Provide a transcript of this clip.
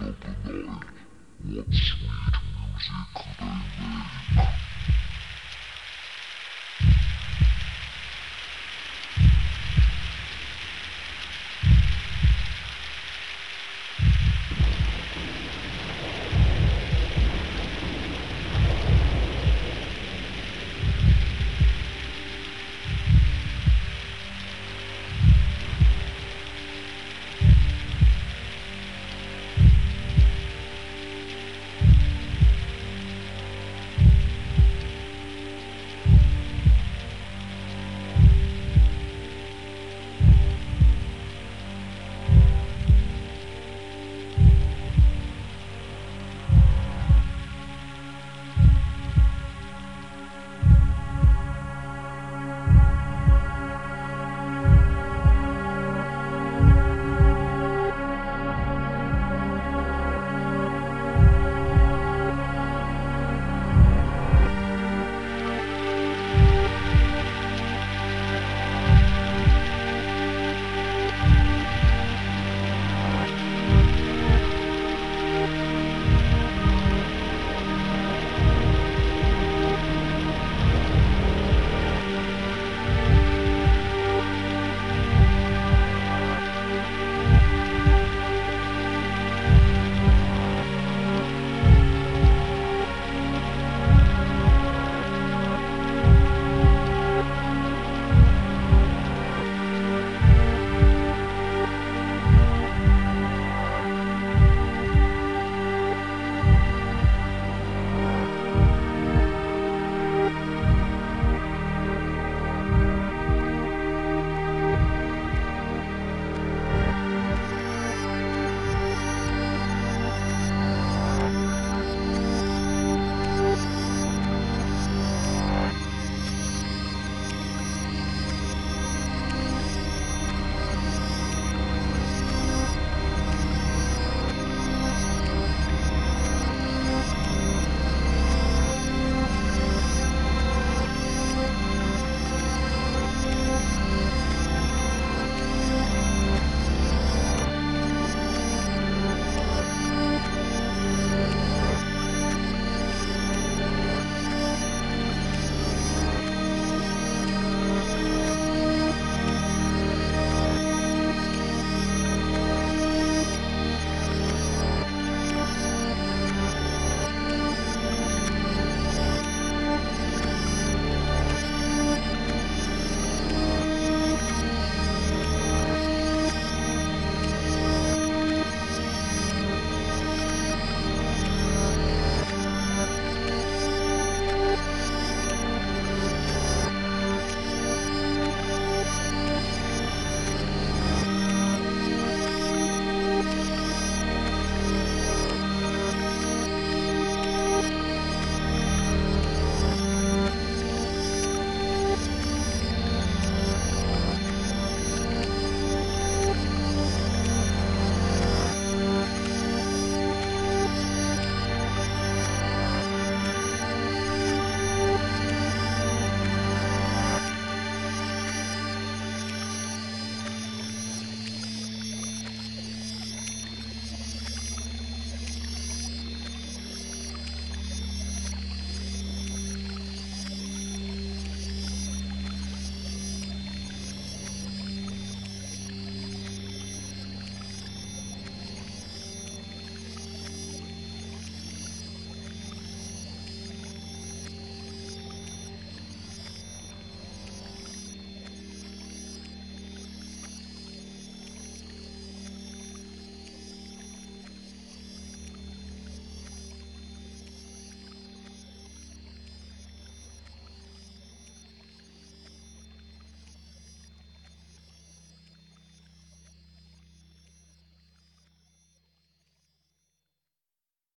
of the night. What sweet music they make.